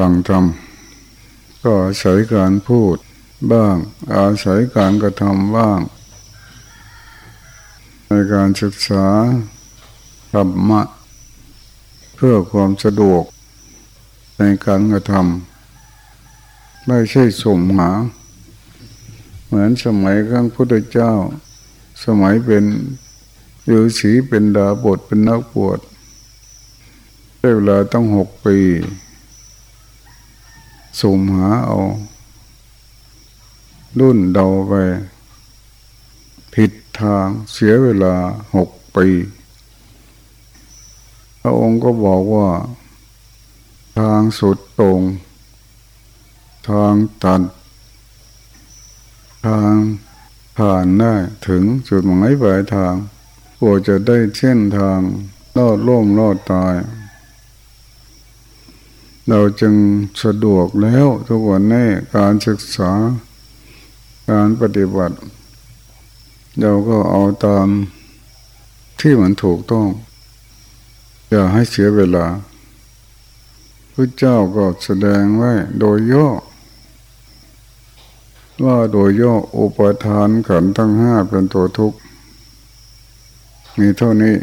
ฟังธรรมก็อาศัยการพูดบ้าง อาศัยการกระทำบ้าง ในการศึกษาธรรมะ เพื่อความสะดวกในการกระทำไม่ใช่สมหา เหมือนสมัยครั้งพุทธเจ้า สมัยเป็นฤาษีเป็นดาบทเป็นนักบวชได้เวลาต้องหกปี สุ่มหาเอา รุ่นเดาไป ผิดทางเสียเวลาหกปีพระองค์ก็บอกว่า ทางสุดตรง ทางตันทางผ่านได้ถึงจุดหมายปลายทางกลัวจะได้เช่นทางรอดล่มรอดตาย เราจึงสะดวกแล้วทุกวันนี้การศึกษาการปฏิบัติ เราก็เอาตามที่มันถูกต้อง อย่าให้เสียเวลาพระเจ้าก็แสดงไว้โดยย่อ ว่าโดยย่ออุปทานขันทั้งห้าเป็นตัวทุกข์มีเท่านี้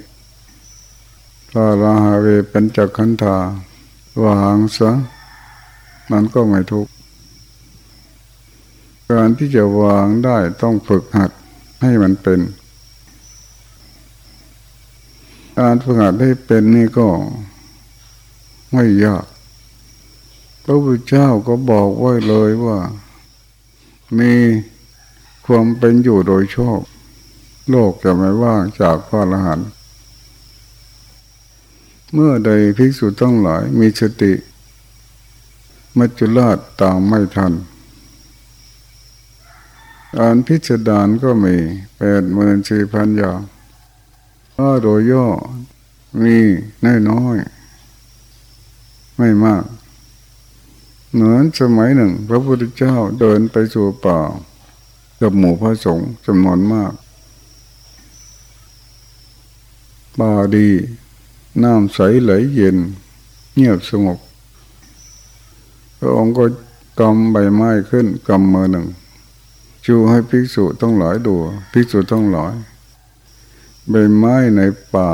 พระราหาเวเป็นจักขันธา วางซะมันก็ไม่ทุกข์การที่จะวางได้ต้องฝึกหัดให้มันเป็น การฝึกหัดให้เป็นนี่ก็ไม่ยากพระพุทธเจ้าก็บอกไว้เลยว่า มีความเป็นอยู่โดยชอบ โลกจะไม่ว่างจากพระอรหันต์ เมื่อใดภิกษุต้องหลายมีสติ มัจจุราชตามไม่ทันอ่านพิจารณาก็มีแปดหมื่นสี่พันอย่างถ้าโดยย่อมีน้อยน้อย ไม่มาก เหมือนสมัยหนึ่ง พระพุทธเจ้าเดินไปสู่ป่ากับหมู่พระสงฆ์จำนวนมากป่าดี น้ำใสไหลเย็น เงียบสงบพระองค์ก็กำใบไม้ขึ้นกำมือหนึ่งชูให้ภิกษุต้องหลายดูภิกษุต้องหลายใบไม้ในป่า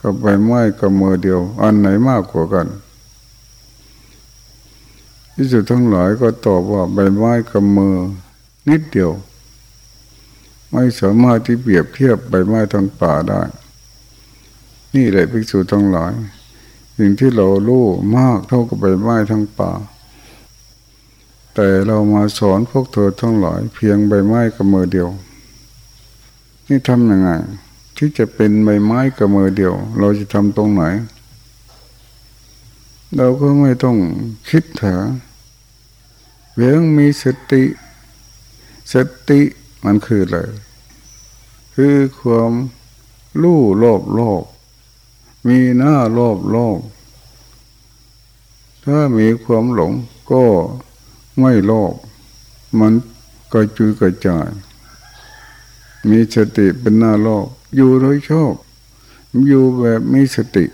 กับใบไม้กับมือเดียว อันไหนมากกว่ากันภิกษุทั้งหลายก็ตอบว่าใบไม้กับมือ นิดเดียว ไม่สามารถที่เปรียบเทียบใบไม้ทั้งป่าได้ นี่แหละภิกษุทั้งหลายสิ่งที่เรารู้มากเท่ากับใบไม้ทั้งป่า แต่เรามาสอนพวกเธอทั้งหลาย เพียงใบไม้กับมือเดียว นี่ทำยังไง ที่จะเป็นใบไม้กับมือเดียว เราจะทำตรงไหน เราก็ไม่ต้องคิดเถาเพียงมีสติ สติมันคืออะไรคือความรู้โลภโลภ มีหน้าโลภโลภถ้ามีความหลงก็ไม่โลภมันกระจุยกระจาย มีสติเป็นหน้าโลภอยู่โดยชอบ อยู่แบบมีสติ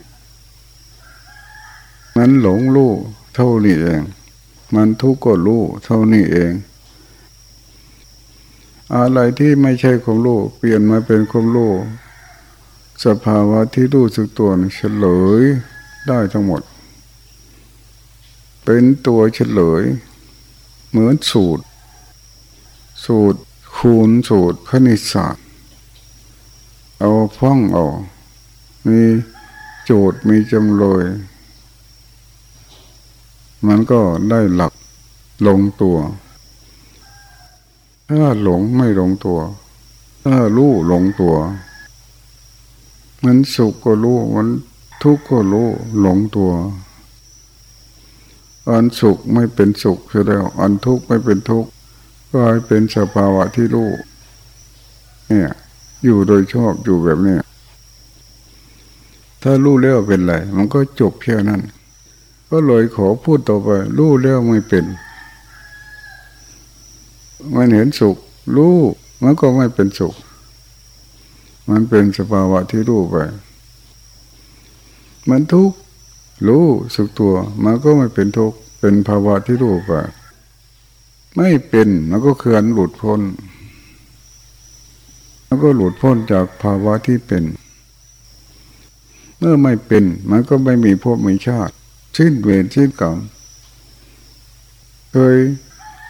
มันหลงรู้เท่านี้เอง มันทุกข์ก็รู้เท่านี้เองอะไรที่ไม่ใช่ความรู้เปลี่ยนมาเป็นความรู้ สภาวะที่รู้สึกตัวเฉลยได้ทั้งหมด เป็นตัวเฉลย เหมือนสูตร สูตรคูณสูตรคณิตศาสตร์ เอาฟ้องเอามีโจทย์มีจำเลยมันก็ได้หลักลงตัว ถ้าหลงไม่ลงตัว ถ้ารู้ลงตัว มันสุขก็รู้มันทุกข์ก็รู้หลงตัวอันสุขไม่เป็นสุขเสียแล้วอันทุกข์ไม่เป็นทุกข์ก็ให้เป็นสภาวะที่รู้เนี่ย อยู่โดยชอบอยู่แบบนี้ถ้ารู้แล้วเป็นไรมันก็จบแค่นั้น ก็เลยขอพูดต่อไปรู้แล้วไม่เป็น มันเห็นสุขรู้มันก็ไม่เป็นสุข มันเป็นสภาวะที่รู้ไป มันทุกข์รู้สึกตัวมันก็ไม่เป็นทุกข์เป็นภาวะที่รู้ไป ไม่เป็นมันก็เคือนหลุดพ้นมันก็หลุดพ้นจากภาวะที่เป็น เมื่อไม่เป็นมันก็ไม่มีภพมีชาติชิ้นเวรชิ้นกรรมเคย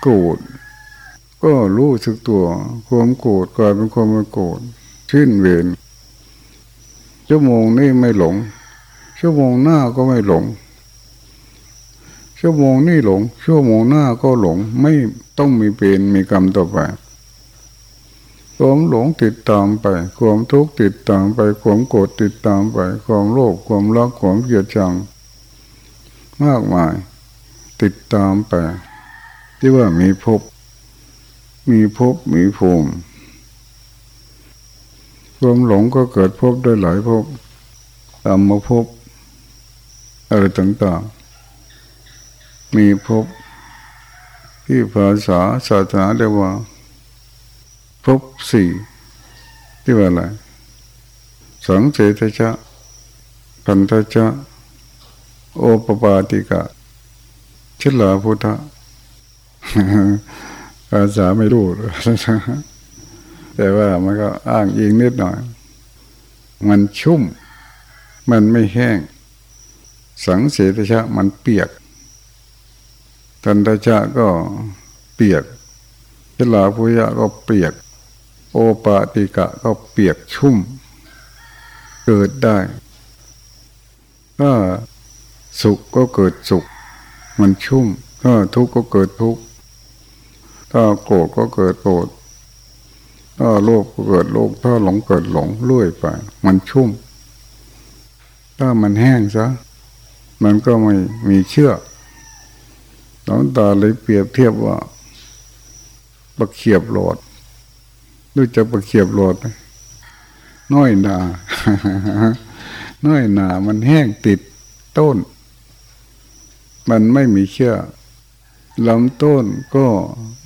โกรธก็รู้สึกตัว ความโกรธกลายเป็นความไม่โกรธ ชิ้นเวรชั่วโมงนี้ไม่หลง ชั่วโมงหน้าก็ไม่หลง ชั่วโมงนี้หลง ชั่วโมงหน้าก็หลง ไม่ต้องมีเป็นมีกรรมต่อไปความหลงติดตามไป ความทุกข์ติดตามไป ความโกรธติดตามไป ความโลภความรักความเกลียดชัง มากมาย ติดตามไป ที่ว่ามีภพมีภพมีภูมิ ความหลงก็เกิดภพได้หลายภพตามมาภพอะไรต่างๆ มีภพที่ภาษาศาสนาเรียกว่าภพสี่ที่ว่าอะไรสังเสทชะพันธชะโอปปาติกะชิลาพุทธะภาษาไม่รู้ แต่ว่ามันก็อ้างอิงนิดหน่อย มันชุ่ม มันไม่แห้ง สังเสทชะมันเปียก ตันทชะก็เปียกชิลาพุทธะก็เปียก โอปาติกะก็เปียกชุ่ม เกิดได้ถ้าสุขก็เกิดสุข มันชุ่มถ้าทุกข์ก็เกิดทุกข์ถ้าโกรธก็เกิดโกรธ ถ้าโลภก็เกิดโลภถ้าหลงเกิดหลงลุยไป มันชุ่ม ถ้ามันแห้งซะ มันก็ไม่มีเชื่อหลวงตาเลยเปรียบเทียบว่าประเขียบหลอดรู้จักประเขียบหลอดน้อยหนาน้อยหนามันแห้งติดต้น มันไม่มีเชื่อลำต้นก็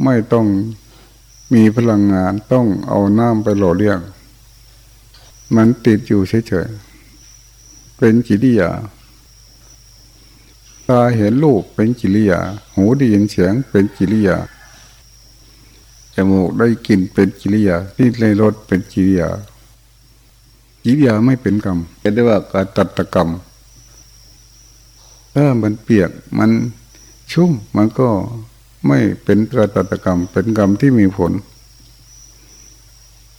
ไม่ต้อง มีพลังงานต้องเอาน้ำไปหล่อเลี้ยง มันติดอยู่เฉยๆ เป็นกิริยา ตาเห็นรูปเป็นกิริยา หูได้ยินเสียงเป็นกิริยา จมูกได้กลิ่นเป็นกิริยาที่ในรสเป็นกิริยา กิริยาไม่เป็นกรรมเรียกได้ว่าการตัดกรรม ถ้ามันเปียกมันชุ่มมันก็ ไม่เป็นกระตัตกรรม เป็นกรรมที่มีผล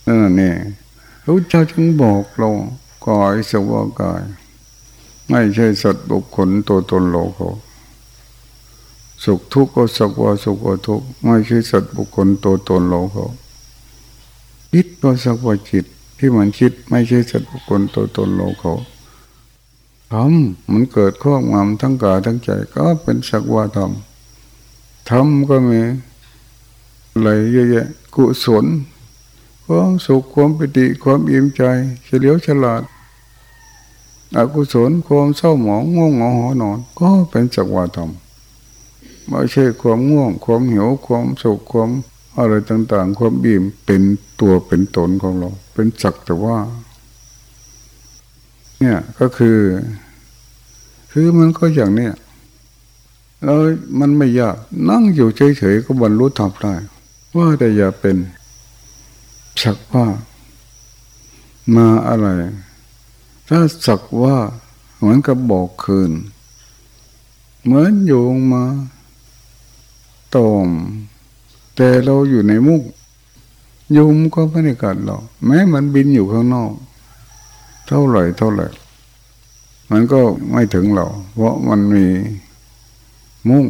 นั่นนี่พระเจ้าจึงบอกเรากายสวากาย ไม่ใช่สัตว์บุคคลตัวตนโลกสุขทุกข์ก็สักว่าสุขว่าทุกข์ไม่ใช่สัตว์บุคคลตัวตนโลกคิดก็สักว่าจิตที่มันคิดไม่ใช่สัตว์บุคคลตัวตนโลกธรรมมันเกิดข้องามทั้งกายทั้งใจก็เป็นสักว่าธรรม ธรรมก็มีอะไรเยอะแยะกุศลความสุขความปิติความอิ่มใจเฉลียวฉลาดอกุศลความเศร้าหมองง่วงเหงาหอนอน ก็เป็นสักวาธรรมไม่ใช่ความง่วง ความหิวความสุขความอะไรต่างๆ ความบิ่มเป็นตัวเป็นตนของเรา เป็นสักแต่ว่า เนี่ยก็คือ คือมันก็อย่างเนี้ย แล้วมันไม่ยากนั่งอยู่เฉยๆก็บรรลุธรรมได้ว่าแต่อย่าเป็นสักว่า มาอะไร ถ้าสักว่าเหมือนกับบอกคืน เหมือนโยงมาตอมแต่เราอยู่ในมุกยุงก็ไม่ได้กัดเราแม้มันบินอยู่ข้างนอก เท่าไหร่เท่าไหร่ มันก็ไม่ถึงเรา เพราะมันมี มุ่ง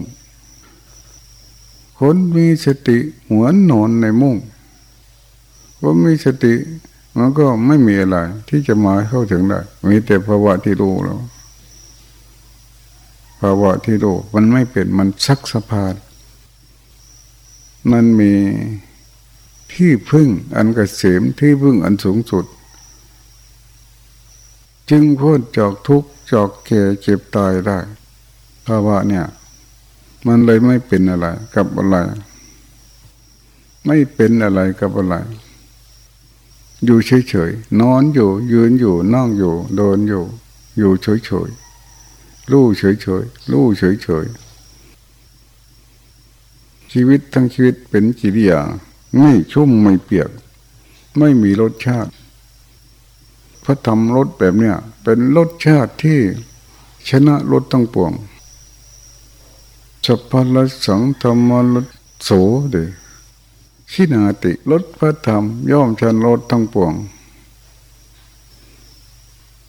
คนมีสติเหมือนนอนในมุ่งคนมีสติมันก็ไม่มีอะไร ที่จะมาเข้าถึงได้ มีแต่ภาวะที่รู้แล้วภาวะที่รู้มันไม่เป็นมันซักสะพานมันมีที่พึ่งอันกเกษมที่พึ่งอันสูงสุด จึงพ้นจากทุกข์จากแก่เจ็บตายได้ภาวะเนี่ย มันเลยไม่เป็นอะไร กับอะไร ไม่เป็นอะไรกับอะไร อยู่เฉยๆนอนอยู่ ยืนอยู่นั่งอยู่เดินอยู่ อยู่เฉยๆรู้เฉยๆรู้เฉยๆชีวิตทั้งชีวิตเป็นกิริยาไม่ชุ่มไม่เปียก ไม่มีรสชาติพระธรรมรสแบบเนี้ยเป็นรสชาติที่ชนะรสทั้งปวง สัพพะสังธรรมรสโสเดชินาติรสพระธรรม ย่อมชนรสทั้งปวง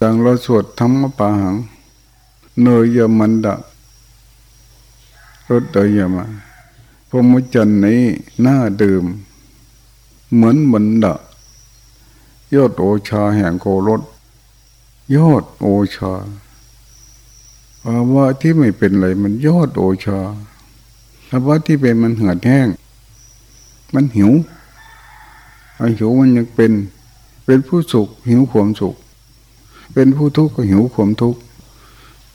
ดังเราสวดธรรมปาหัง เนยยมันดะรสเดยมาพรมจันนี้น่าดื่ม เหมือนมันดะยอดโอชาแห่งโครสยอดโอชา ภาวะที่ไม่เป็นไรมันยอดโอชาภาวะที่เป็นมันเหือดแห้ง มันหิวไอ้หิวมันยังเป็น เป็นผู้สุข หิวความสุข เป็นผู้ทุกข์ก็หิวความทุกข์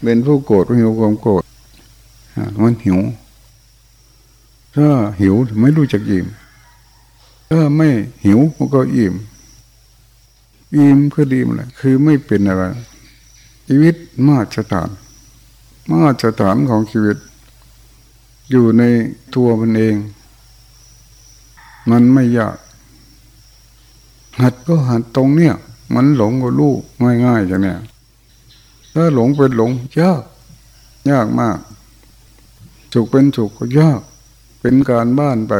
เป็นผู้โกรธก็หิวความโกรธมันหิว ถ้าหิวไม่รู้จักอิ่ม ถ้าไม่หิวมันก็อิ่ม อิ่มคือดีมแหละคือไม่เป็นอะไรชีวิตมาตรฐาน มาตรฐานของชีวิต อยู่ในตัวมันเอง มันไม่ยาก หัดก็หัดตรงเนี้ยมันหลงก็รู้ง่ายๆอย่างเนี้ยถ้าหลงเป็นหลงยาก ยากมากสุขเป็นสุขก็ยาก เป็นการบ้านไป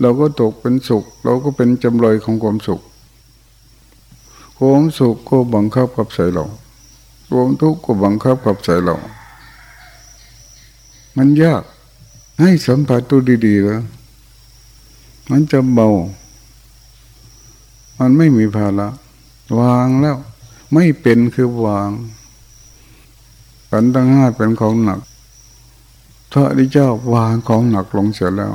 เราก็ตกเป็นสุข เราก็เป็นจำเลยของความสุขความสุขก็บังคับกับใส่เราความทุกข์ก็บังคับกับใส่เรา มันยาก ให้สัมผัสตัวดีๆแล้วมันจะเบา มันไม่มีภาระวางแล้ว ไม่เป็นคือวางกันตั้งห้าเป็นของหนักพระริเจ้าวางของหนักลงเสียแล้ว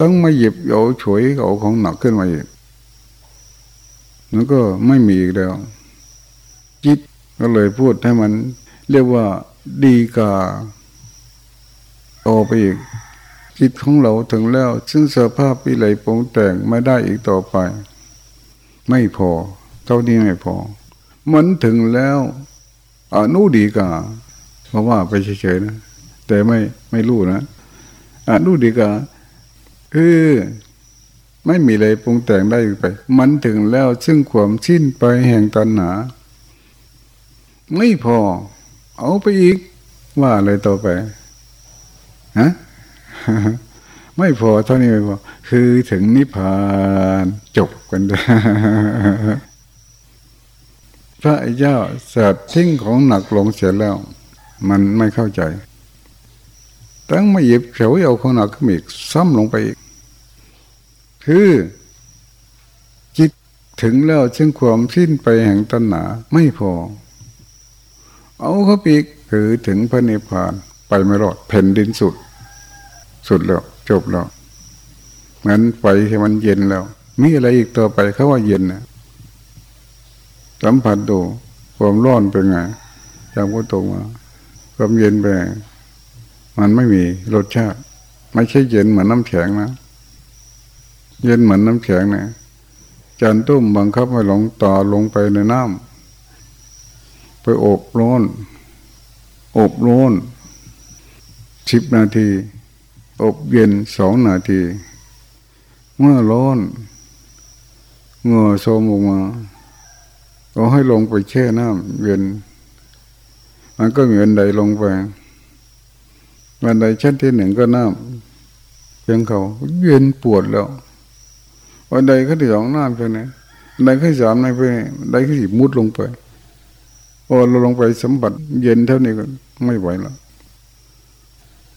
ต้องมาหยิบเอาฉวยเอาของหนักขึ้นมาอีกมันก็ไม่มีอีกแล้ว จิตก็เลยพูดให้มัน เรียกว่า ดีกาต่อไปอีกจิตของเราถึงแล้ว ซึ่งสภาพวิไลปงแต่งไม่ได้อีกต่อไป ไม่พอ เท่านี้ไม่พอ มันถึงแล้วอนุดีกา เพราะว่าไปเฉยๆนะ แต่ไม่ไม่รู้นะอนุดีกาคือไม่มีอะไรปรุงแต่งได้ไป มันถึงแล้วซึ่งความสิ้นไปแห่งตัณหา ไม่พอ เอาไปอีก ว่าอะไรต่อไปฮะไม่พอเท่านี้ไม่พอคือถึงนิพพานจบกันพระเจ้าสัตว์ทิ้งของหนักลงเสียแล้ว มันไม่เข้าใจตั้งมาหยิบเฉวเอาของหนักขึ้นอีกซ้ำลงไปอีก คือจิตถึงแล้วซึ่งความสิ้นไปแห่งตัณหาไม่พอ เอาเขาปีกคือถึงพระนิพพานไปไม่รอดแผ่นดินสุด สุดแล้ว จบแล้วงั้นไปให้มันเย็นแล้ว มีอะไรอีกต่อไปเขาว่าเย็นนะสัมผัสดูความร้อนเป็นไงจากวัตถุมาความเย็นไปมันไม่มีรสชาติ ไม่ใช่เย็นเหมือนน้ำแข็งนะเย็นเหมือนน้ำแข็งนี่ยจันตุ้มบังคับให้หลงต่อลงไปในน้ำ ไปอบร้อน อบร้อนสิบนาที อบเย็นสองนาที เมื่อร้อนเงือโซมออกมาก็ให้ลงไปแช่น้ำเย็น มันก็มีบันไดลงไปบันไดชั้นที่หนึ่งก็น้ำเพียงเขาเย็นปวดแล้ววันใดก็ที่สองน้ำไปไหนวันใดก็สามในไปวันใดก็สี่มุดลงไป พอเราลงไปสมบัสเย็นเท่านี้ก็ไม่ไหวแล้ว